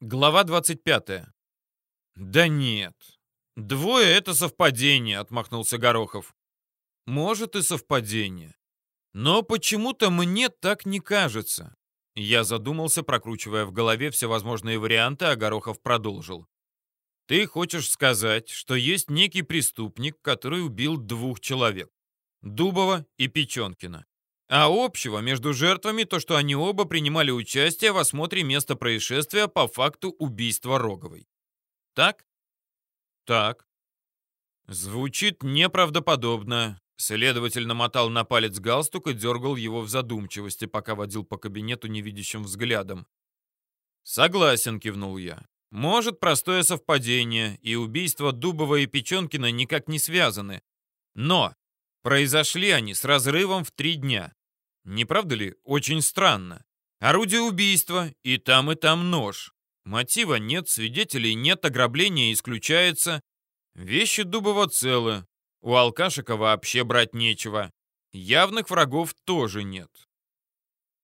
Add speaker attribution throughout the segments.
Speaker 1: Глава 25. «Да нет. Двое — это совпадение», — отмахнулся Горохов. «Может и совпадение. Но почему-то мне так не кажется». Я задумался, прокручивая в голове всевозможные варианты, а Горохов продолжил. «Ты хочешь сказать, что есть некий преступник, который убил двух человек? Дубова и Печенкина. А общего между жертвами то, что они оба принимали участие в осмотре места происшествия по факту убийства Роговой. Так? Так. Звучит неправдоподобно. Следователь намотал на палец галстук и дергал его в задумчивости, пока водил по кабинету невидящим взглядом. «Согласен», — кивнул я. «Может, простое совпадение, и убийства Дубова и Печенкина никак не связаны. Но произошли они с разрывом в три дня. Не правда ли? Очень странно. Орудие убийства, и там, и там нож. Мотива нет, свидетелей нет, ограбление исключается. Вещи Дубова целы. У алкашика вообще брать нечего. Явных врагов тоже нет.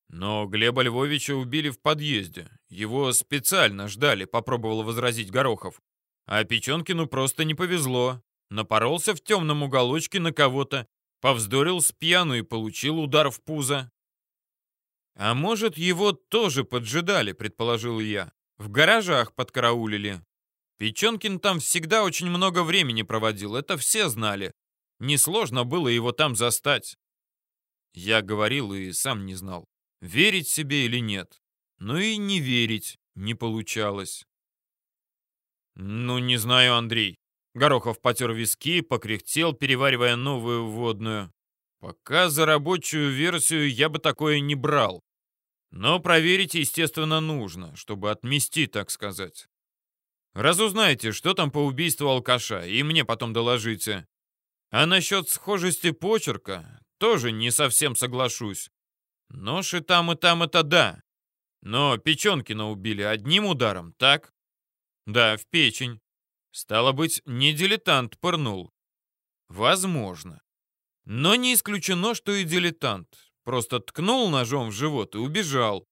Speaker 1: Но Глеба Львовича убили в подъезде. Его специально ждали, попробовал возразить Горохов. А Печенкину просто не повезло. Напоролся в темном уголочке на кого-то, Повздорил с пьяну и получил удар в пузо. А может, его тоже поджидали, предположил я. В гаражах подкараулили. Печенкин там всегда очень много времени проводил, это все знали. Несложно было его там застать. Я говорил и сам не знал, верить себе или нет. Но и не верить не получалось. «Ну, не знаю, Андрей. Горохов потер виски, покряхтел, переваривая новую вводную. Пока за рабочую версию я бы такое не брал. Но проверить, естественно, нужно, чтобы отмести, так сказать. Разузнайте, что там по убийству алкаша, и мне потом доложите. А насчет схожести почерка тоже не совсем соглашусь. Нож и там, и там это да. Но Печенкина убили одним ударом, так? Да, в печень. Стало быть, не дилетант пырнул. Возможно. Но не исключено, что и дилетант. Просто ткнул ножом в живот и убежал.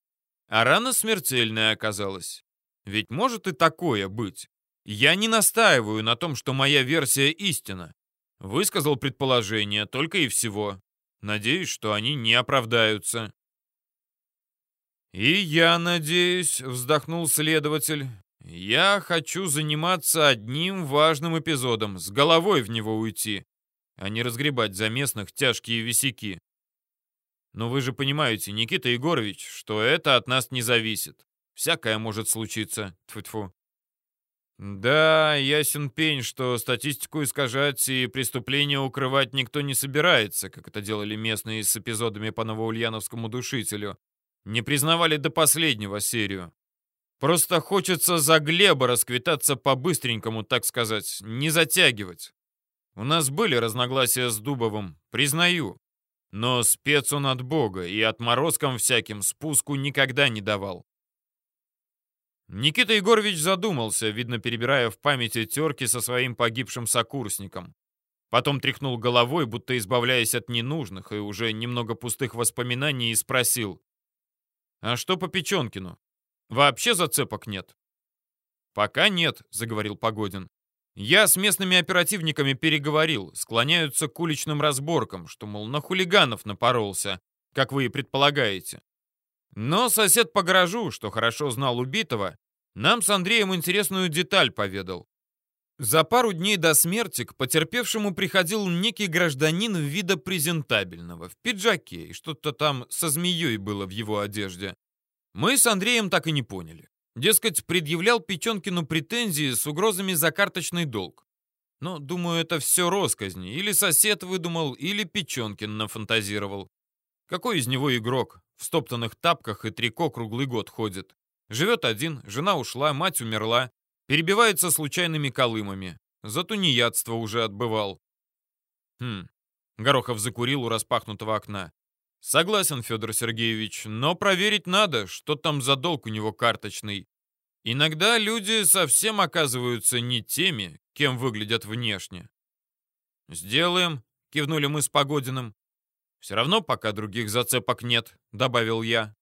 Speaker 1: А рана смертельная оказалась. Ведь может и такое быть. Я не настаиваю на том, что моя версия истина. Высказал предположение, только и всего. Надеюсь, что они не оправдаются. «И я надеюсь», — вздохнул следователь, я хочу заниматься одним важным эпизодом, с головой в него уйти, а не разгребать за местных тяжкие висяки. Но вы же понимаете, Никита Егорович, что это от нас не зависит. Всякое может случиться. Тьфу-тьфу. Да, ясен пень, что статистику искажать и преступления укрывать никто не собирается, как это делали местные с эпизодами по новоульяновскому душителю. Не признавали до последнего серию. Просто хочется за Глеба расквитаться по-быстренькому, так сказать, не затягивать. У нас были разногласия с Дубовым, признаю. Но спец он от бога и отморозкам всяким спуску никогда не давал. Никита Егорович задумался, видно, перебирая в памяти терки со своим погибшим сокурсником. Потом тряхнул головой, будто избавляясь от ненужных и уже немного пустых воспоминаний, и спросил. «А что по Печенкину? Вообще зацепок нет?» «Пока нет», — заговорил Погодин. «Я с местными оперативниками переговорил, склоняются к уличным разборкам, что, мол, на хулиганов напоролся, как вы и предполагаете. Но сосед по гаражу, что хорошо знал убитого, нам с Андреем интересную деталь поведал. За пару дней до смерти к потерпевшему приходил некий гражданин вида презентабельного, в пиджаке, и что-то там со змеей было в его одежде. Мы с Андреем так и не поняли. Дескать, предъявлял Печенкину претензии с угрозами за карточный долг. Но, думаю, это все росказни. Или сосед выдумал, или Печенкин нафантазировал. Какой из него игрок? В стоптанных тапках и трико круглый год ходит. Живет один, жена ушла, мать умерла. Перебивается случайными колымами. За тунеядство уже отбывал. Хм. Горохов закурил у распахнутого окна. Согласен, Федор Сергеевич, но проверить надо, что там за долг у него карточный. Иногда люди совсем оказываются не теми, кем выглядят внешне. «Сделаем», — кивнули мы с Погодиным. «Все равно пока других зацепок нет», — добавил я.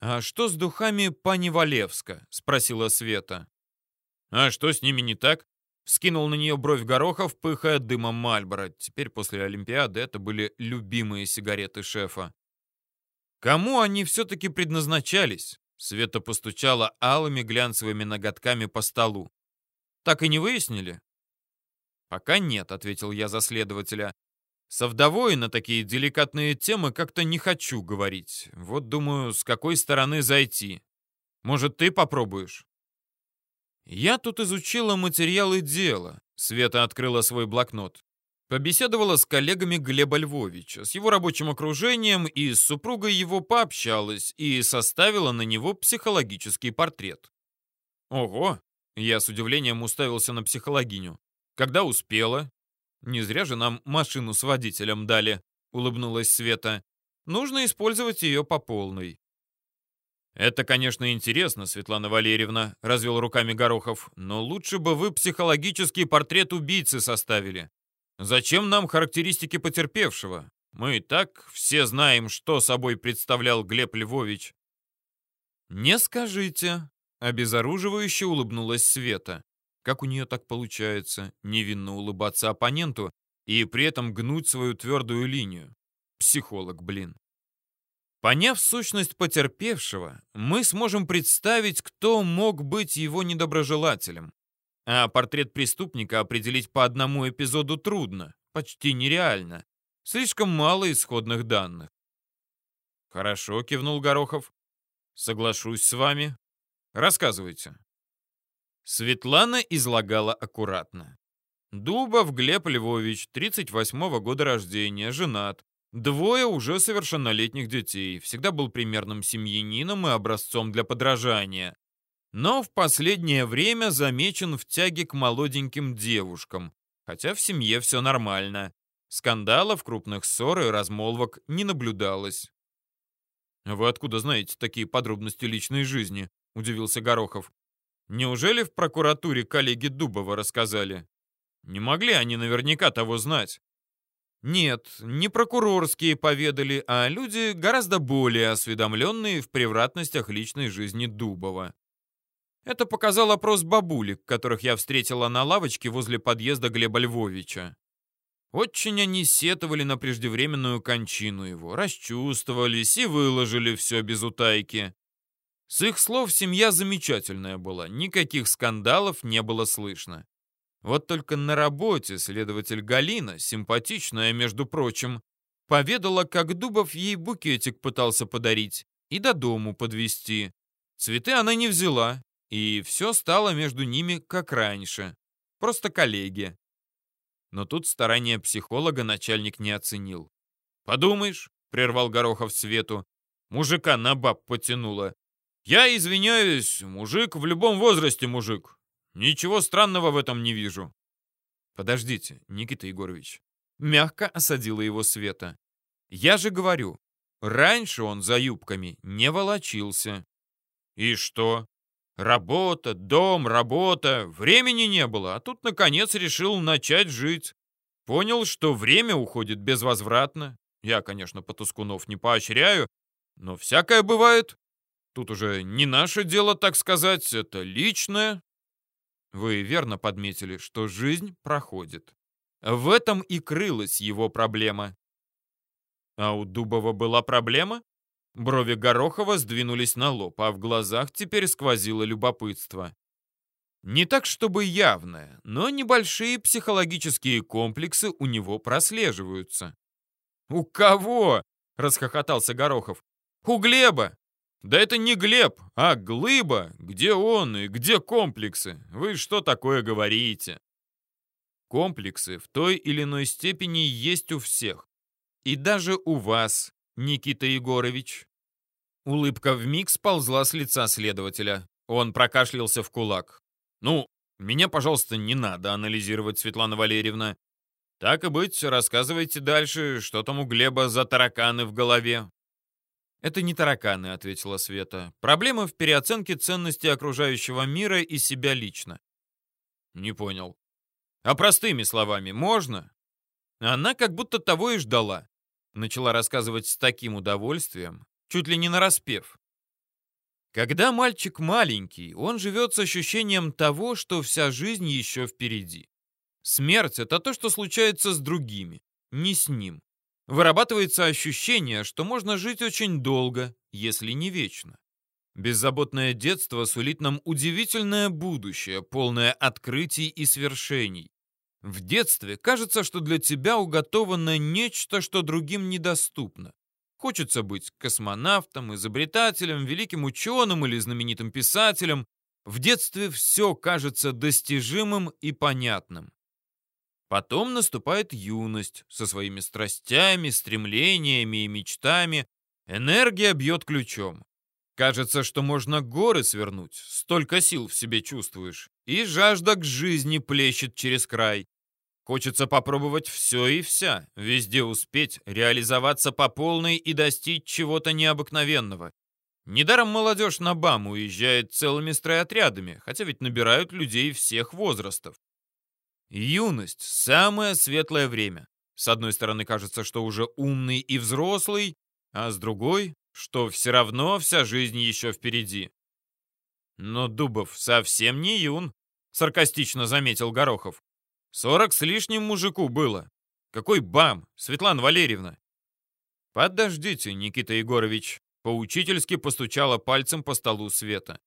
Speaker 1: «А что с духами пани Валевска?» — спросила Света. «А что с ними не так?» — скинул на нее бровь Горохов, пыхая дымом Мальборо. Теперь после Олимпиады это были любимые сигареты шефа. «Кому они все-таки предназначались?» Света постучала алыми глянцевыми ноготками по столу. «Так и не выяснили?» «Пока нет», — ответил я за следователя. «Со вдовой на такие деликатные темы как-то не хочу говорить. Вот думаю, с какой стороны зайти. Может, ты попробуешь?» «Я тут изучила материалы дела», — Света открыла свой блокнот. Побеседовала с коллегами Глеба Львовича, с его рабочим окружением и с супругой его пообщалась и составила на него психологический портрет. Ого! Я с удивлением уставился на психологиню. Когда успела? Не зря же нам машину с водителем дали, улыбнулась Света. Нужно использовать ее по полной. «Это, конечно, интересно, Светлана Валерьевна», — развел руками Горохов, «но лучше бы вы психологический портрет убийцы составили. Зачем нам характеристики потерпевшего? Мы и так все знаем, что собой представлял Глеб Львович. Не скажите, обезоруживающе улыбнулась Света. Как у нее так получается невинно улыбаться оппоненту и при этом гнуть свою твердую линию? Психолог, блин. Поняв сущность потерпевшего, мы сможем представить, кто мог быть его недоброжелателем. А портрет преступника определить по одному эпизоду трудно, почти нереально. Слишком мало исходных данных. «Хорошо», — кивнул Горохов. «Соглашусь с вами. Рассказывайте». Светлана излагала аккуратно. Дубов Глеб Львович, 38-го года рождения, женат. Двое уже совершеннолетних детей. Всегда был примерным семьянином и образцом для подражания но в последнее время замечен в тяге к молоденьким девушкам, хотя в семье все нормально. Скандалов, крупных ссор и размолвок не наблюдалось. «Вы откуда знаете такие подробности личной жизни?» — удивился Горохов. «Неужели в прокуратуре коллеги Дубова рассказали? Не могли они наверняка того знать?» Нет, не прокурорские поведали, а люди гораздо более осведомленные в превратностях личной жизни Дубова. Это показал опрос бабулек, которых я встретила на лавочке возле подъезда Глеба Львовича. Очень они сетовали на преждевременную кончину его, расчувствовались и выложили все без утайки. С их слов семья замечательная была, никаких скандалов не было слышно. Вот только на работе следователь Галина, симпатичная, между прочим, поведала, как Дубов ей букетик пытался подарить и до дому подвести. Цветы она не взяла, и все стало между ними как раньше. Просто коллеги. Но тут старания психолога начальник не оценил. «Подумаешь», — прервал Горохов Свету, — «мужика на баб потянуло. Я извиняюсь, мужик в любом возрасте мужик. Ничего странного в этом не вижу». «Подождите, Никита Егорович». Мягко осадила его Света. «Я же говорю, раньше он за юбками не волочился». «И что?» Работа, дом, работа. Времени не было, а тут, наконец, решил начать жить. Понял, что время уходит безвозвратно. Я, конечно, Потускунов не поощряю, но всякое бывает. Тут уже не наше дело, так сказать, это личное. Вы верно подметили, что жизнь проходит. В этом и крылась его проблема. А у Дубова была проблема? Брови Горохова сдвинулись на лоб, а в глазах теперь сквозило любопытство. Не так чтобы явное, но небольшие психологические комплексы у него прослеживаются. «У кого?» — расхохотался Горохов. «У Глеба! Да это не Глеб, а Глыба! Где он и где комплексы? Вы что такое говорите?» Комплексы в той или иной степени есть у всех. И даже у вас, Никита Егорович. Улыбка вмиг сползла с лица следователя. Он прокашлялся в кулак. «Ну, меня, пожалуйста, не надо анализировать, Светлана Валерьевна. Так и быть, рассказывайте дальше, что там у Глеба за тараканы в голове». «Это не тараканы», — ответила Света. «Проблема в переоценке ценности окружающего мира и себя лично». «Не понял». «А простыми словами можно?» Она как будто того и ждала. Начала рассказывать с таким удовольствием, чуть ли не нараспев. Когда мальчик маленький, он живет с ощущением того, что вся жизнь еще впереди. Смерть — это то, что случается с другими, не с ним. Вырабатывается ощущение, что можно жить очень долго, если не вечно. Беззаботное детство сулит нам удивительное будущее, полное открытий и свершений. В детстве кажется, что для тебя уготовано нечто, что другим недоступно. Хочется быть космонавтом, изобретателем, великим ученым или знаменитым писателем. В детстве все кажется достижимым и понятным. Потом наступает юность со своими страстями, стремлениями и мечтами. Энергия бьет ключом. Кажется, что можно горы свернуть, столько сил в себе чувствуешь. И жажда к жизни плещет через край. Хочется попробовать все и вся, везде успеть, реализоваться по полной и достичь чего-то необыкновенного. Недаром молодежь на БАМ уезжает целыми стройотрядами, хотя ведь набирают людей всех возрастов. Юность — самое светлое время. С одной стороны, кажется, что уже умный и взрослый, а с другой, что все равно вся жизнь еще впереди. Но Дубов совсем не юн, саркастично заметил Горохов. Сорок с лишним мужику было. Какой бам, Светлана Валерьевна. Подождите, Никита Егорович, поучительски постучала пальцем по столу Света.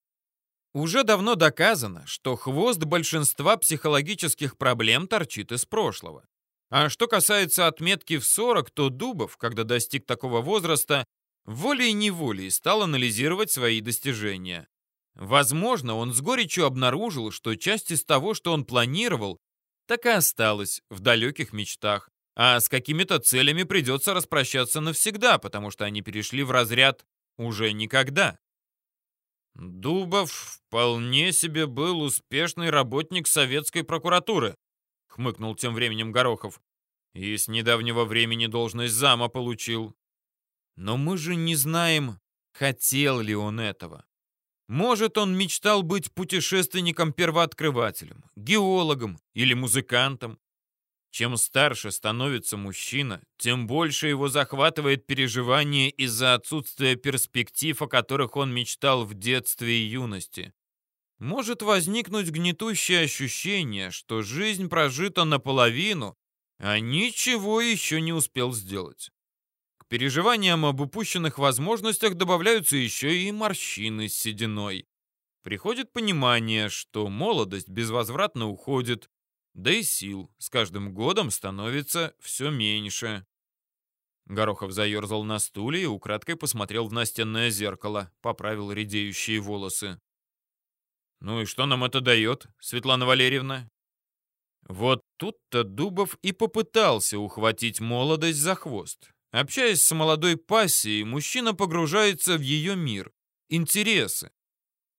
Speaker 1: Уже давно доказано, что хвост большинства психологических проблем торчит из прошлого. А что касается отметки в 40, то Дубов, когда достиг такого возраста, волей-неволей стал анализировать свои достижения. Возможно, он с горечью обнаружил, что часть из того, что он планировал, так и осталась в далеких мечтах, а с какими-то целями придется распрощаться навсегда, потому что они перешли в разряд «уже никогда». Дубов вполне себе был успешный работник советской прокуратуры, хмыкнул тем временем Горохов. И с недавнего времени должность зама получил. Но мы же не знаем, хотел ли он этого. Может, он мечтал быть путешественником-первооткрывателем, геологом или музыкантом. Чем старше становится мужчина, тем больше его захватывает переживание из-за отсутствия перспектив, о которых он мечтал в детстве и юности. Может возникнуть гнетущее ощущение, что жизнь прожита наполовину, а ничего еще не успел сделать переживаниям об упущенных возможностях добавляются еще и морщины с сединой. Приходит понимание, что молодость безвозвратно уходит, да и сил с каждым годом становится все меньше. Горохов заерзал на стуле и украдкой посмотрел в настенное зеркало, поправил редеющие волосы. «Ну и что нам это дает, Светлана Валерьевна?» Вот тут-то Дубов и попытался ухватить молодость за хвост. Общаясь с молодой пассией, мужчина погружается в ее мир, интересы,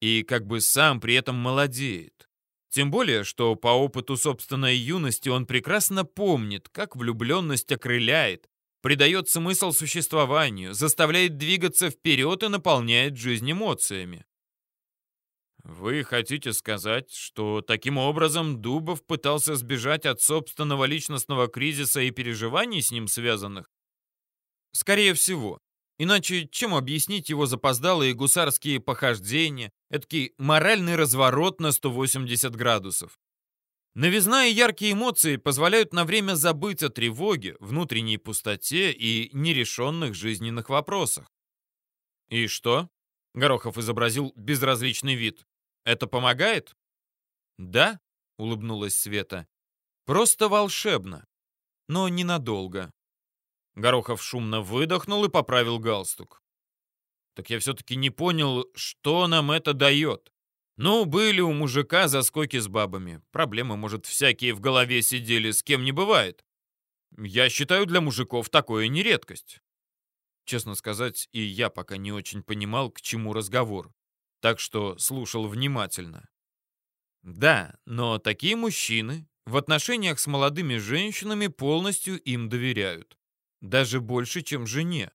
Speaker 1: и как бы сам при этом молодеет. Тем более, что по опыту собственной юности он прекрасно помнит, как влюбленность окрыляет, придает смысл существованию, заставляет двигаться вперед и наполняет жизнь эмоциями. Вы хотите сказать, что таким образом Дубов пытался сбежать от собственного личностного кризиса и переживаний с ним связанных? Скорее всего. Иначе чем объяснить его запоздалые гусарские похождения, эдакий моральный разворот на 180 градусов? Новизна и яркие эмоции позволяют на время забыть о тревоге, внутренней пустоте и нерешенных жизненных вопросах. «И что?» — Горохов изобразил безразличный вид. «Это помогает?» «Да», — улыбнулась Света. «Просто волшебно. Но ненадолго. Горохов шумно выдохнул и поправил галстук. Так я все-таки не понял, что нам это дает. Ну, были у мужика заскоки с бабами. Проблемы, может, всякие в голове сидели, с кем не бывает. Я считаю, для мужиков такое не редкость. Честно сказать, и я пока не очень понимал, к чему разговор. Так что слушал внимательно. Да, но такие мужчины в отношениях с молодыми женщинами полностью им доверяют. Даже больше, чем жене.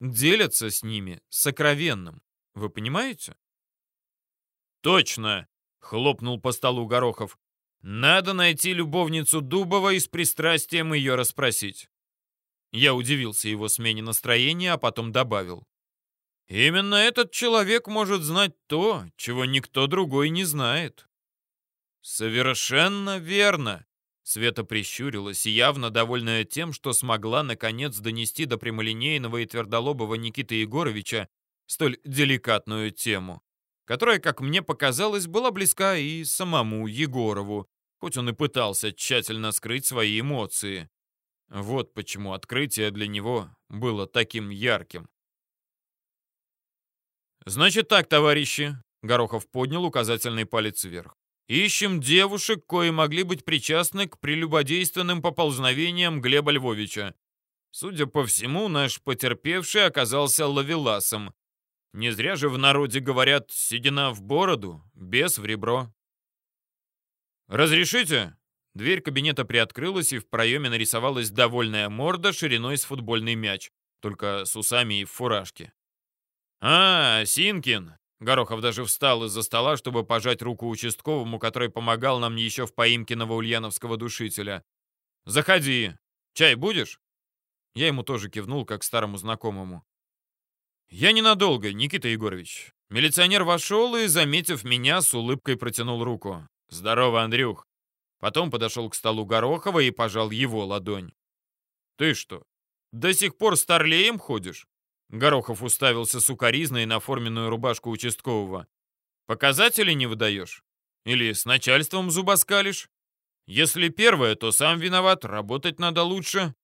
Speaker 1: Делятся с ними сокровенным. Вы понимаете? Точно, хлопнул по столу Горохов. Надо найти любовницу Дубова и с пристрастием ее расспросить. Я удивился его смене настроения, а потом добавил. Именно этот человек может знать то, чего никто другой не знает. Совершенно верно. Света прищурилась, явно довольная тем, что смогла наконец донести до прямолинейного и твердолобого Никиты Егоровича столь деликатную тему, которая, как мне показалось, была близка и самому Егорову, хоть он и пытался тщательно скрыть свои эмоции. Вот почему открытие для него было таким ярким. «Значит так, товарищи», — Горохов поднял указательный палец вверх. «Ищем девушек, кои могли быть причастны к прелюбодейственным поползновениям Глеба Львовича. Судя по всему, наш потерпевший оказался лавеласом, не зря же в народе говорят «седина в бороду, без в ребро». «Разрешите?» Дверь кабинета приоткрылась, и в проеме нарисовалась довольная морда шириной с футбольный мяч, только с усами и в фуражке. «А, Синкин!» Горохов даже встал из-за стола, чтобы пожать руку участковому, который помогал нам еще в поимке новоульяновского душителя. «Заходи. Чай будешь?» Я ему тоже кивнул, как старому знакомому. «Я ненадолго, Никита Егорович». Милиционер вошел и, заметив меня, с улыбкой протянул руку. «Здорово, Андрюх». Потом подошел к столу Горохова и пожал его ладонь. «Ты что, до сих пор старлеем ходишь?» Горохов уставился сукоризной на форменную рубашку участкового. «Показатели не выдаешь? Или с начальством зубоскалишь? Если первое, то сам виноват, работать надо лучше.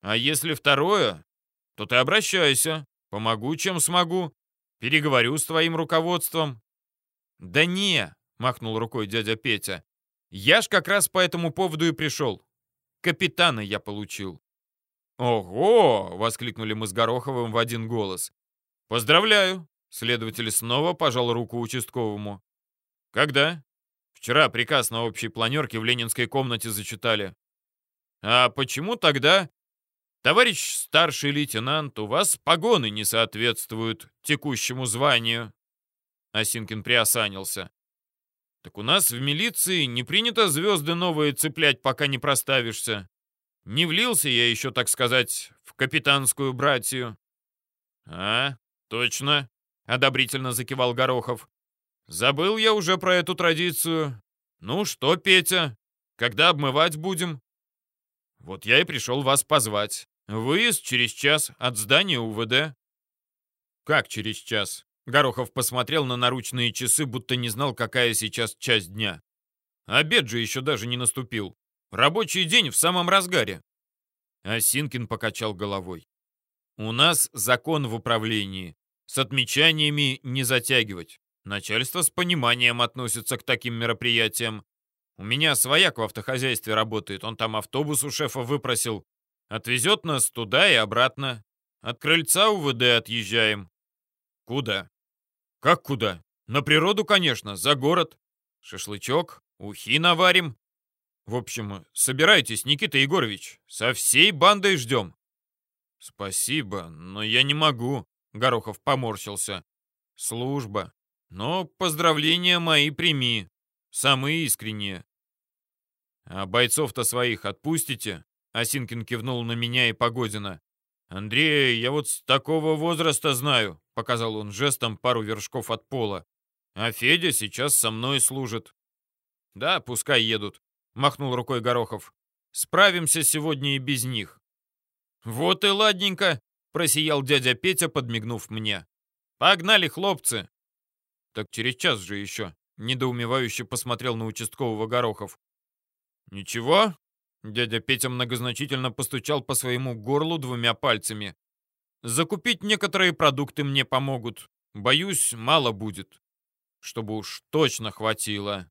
Speaker 1: А если второе, то ты обращайся. Помогу, чем смогу. Переговорю с твоим руководством». «Да не!» — махнул рукой дядя Петя. «Я ж как раз по этому поводу и пришел. Капитана я получил». «Ого!» — воскликнули мы с Гороховым в один голос. «Поздравляю!» — следователь снова пожал руку участковому. «Когда?» «Вчера приказ на общей планерке в ленинской комнате зачитали». «А почему тогда «Товарищ старший лейтенант, у вас погоны не соответствуют текущему званию». Осинкин приосанился. «Так у нас в милиции не принято звезды новые цеплять, пока не проставишься. Не влился я еще, так сказать, в капитанскую братью». «А, точно», — одобрительно закивал Горохов. «Забыл я уже про эту традицию. Ну что, Петя, когда обмывать будем?» «Вот я и пришел вас позвать. Выезд через час от здания УВД. Как через час? Горохов посмотрел на наручные часы, будто не знал, какая сейчас часть дня. Обед же еще даже не наступил. Рабочий день в самом разгаре. Осинкин покачал головой. У нас закон в управлении. С отмечаниями не затягивать. Начальство с пониманием относится к таким мероприятиям. У меня свояк в автохозяйстве работает. Он там автобус у шефа выпросил. Отвезет нас туда и обратно. От крыльца УВД отъезжаем. Куда? Как куда? На природу, конечно, за город. Шашлычок, ухи наварим. В общем, собирайтесь, Никита Егорович. Со всей бандой ждем. Спасибо, но я не могу. Горохов поморщился. Служба. Но поздравления мои прими. Самые искренние. А бойцов-то своих отпустите? Осинкин кивнул на меня и Погодина. «Андрей, я вот с такого возраста знаю», — показал он жестом пару вершков от пола. «А Федя сейчас со мной служит». «Да, пускай едут», — махнул рукой Горохов. «Справимся сегодня и без них». «Вот и ладненько», — просиял дядя Петя, подмигнув мне. «Погнали, хлопцы!» «Так через час же еще», — недоумевающе посмотрел на участкового Горохов. «Ничего, Дядя Петя многозначительно постучал по своему горлу двумя пальцами. «Закупить некоторые продукты мне помогут. Боюсь, мало будет. Чтобы уж точно хватило».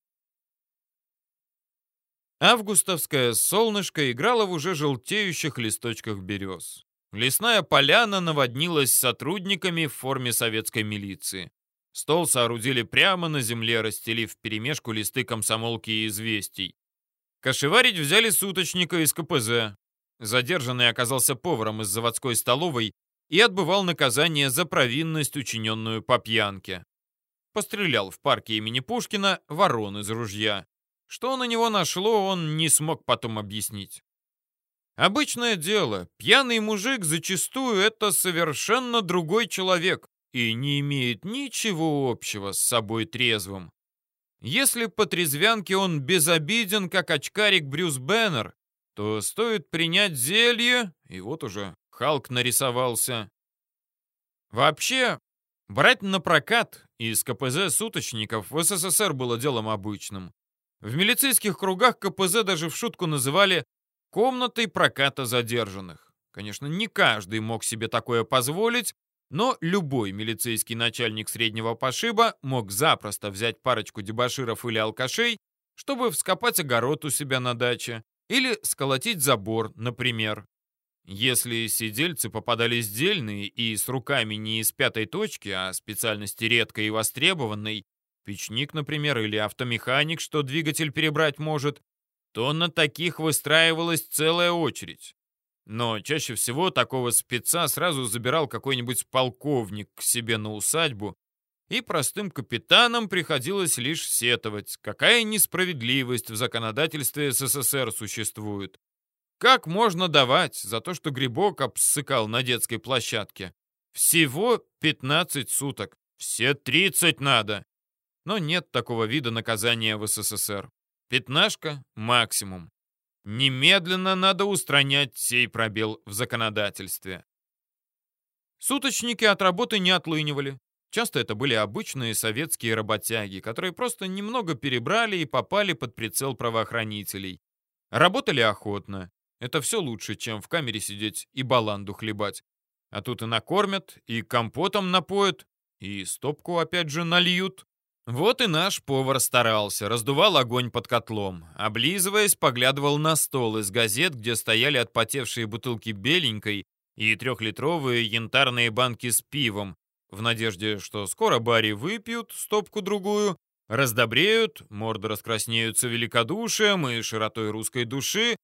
Speaker 1: Августовское солнышко играло в уже желтеющих листочках берез. Лесная поляна наводнилась сотрудниками в форме советской милиции. Стол соорудили прямо на земле, расстелив перемешку листы комсомолки и известий. Кошеварить взяли суточника из КПЗ. Задержанный оказался поваром из заводской столовой и отбывал наказание за провинность, учиненную по пьянке. Пострелял в парке имени Пушкина ворон из ружья. Что на него нашло, он не смог потом объяснить. Обычное дело, пьяный мужик зачастую это совершенно другой человек, и не имеет ничего общего с собой трезвым. Если по трезвянке он безобиден, как очкарик Брюс Беннер, то стоит принять зелье, и вот уже Халк нарисовался. Вообще, брать на прокат из КПЗ суточников в СССР было делом обычным. В милицейских кругах КПЗ даже в шутку называли «комнатой проката задержанных». Конечно, не каждый мог себе такое позволить, но любой милицейский начальник среднего пошиба мог запросто взять парочку дебоширов или алкашей, чтобы вскопать огород у себя на даче или сколотить забор, например. Если сидельцы попадались дельные и с руками не из пятой точки, а специальности редкой и востребованной, печник, например, или автомеханик, что двигатель перебрать может, то на таких выстраивалась целая очередь. Но чаще всего такого спеца сразу забирал какой-нибудь полковник к себе на усадьбу, и простым капитанам приходилось лишь сетовать, какая несправедливость в законодательстве СССР существует. Как можно давать за то, что грибок обсыкал на детской площадке? Всего 15 суток. Все 30 надо. Но нет такого вида наказания в СССР. Пятнашка — максимум. Немедленно надо устранять сей пробел в законодательстве. Суточники от работы не отлынивали. Часто это были обычные советские работяги, которые просто немного перебрали и попали под прицел правоохранителей. Работали охотно. Это все лучше, чем в камере сидеть и баланду хлебать. А тут и накормят, и компотом напоят, и стопку опять же нальют. Вот и наш повар старался, раздувал огонь под котлом. Облизываясь, поглядывал на стол из газет, где стояли отпотевшие бутылки беленькой и трехлитровые янтарные банки с пивом, в надежде, что скоро Барри выпьют стопку-другую, раздобреют, морды раскраснеются великодушием и широтой русской души,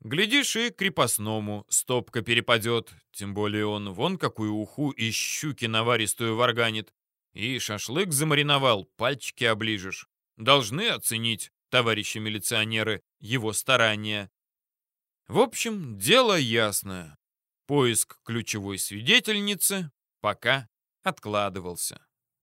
Speaker 1: Глядишь, и крепостному стопка перепадет, тем более он вон какую уху и щуки наваристую варганит. И шашлык замариновал, пальчики оближешь. Должны оценить, товарищи милиционеры, его старания. В общем, дело ясное. Поиск ключевой свидетельницы пока откладывался.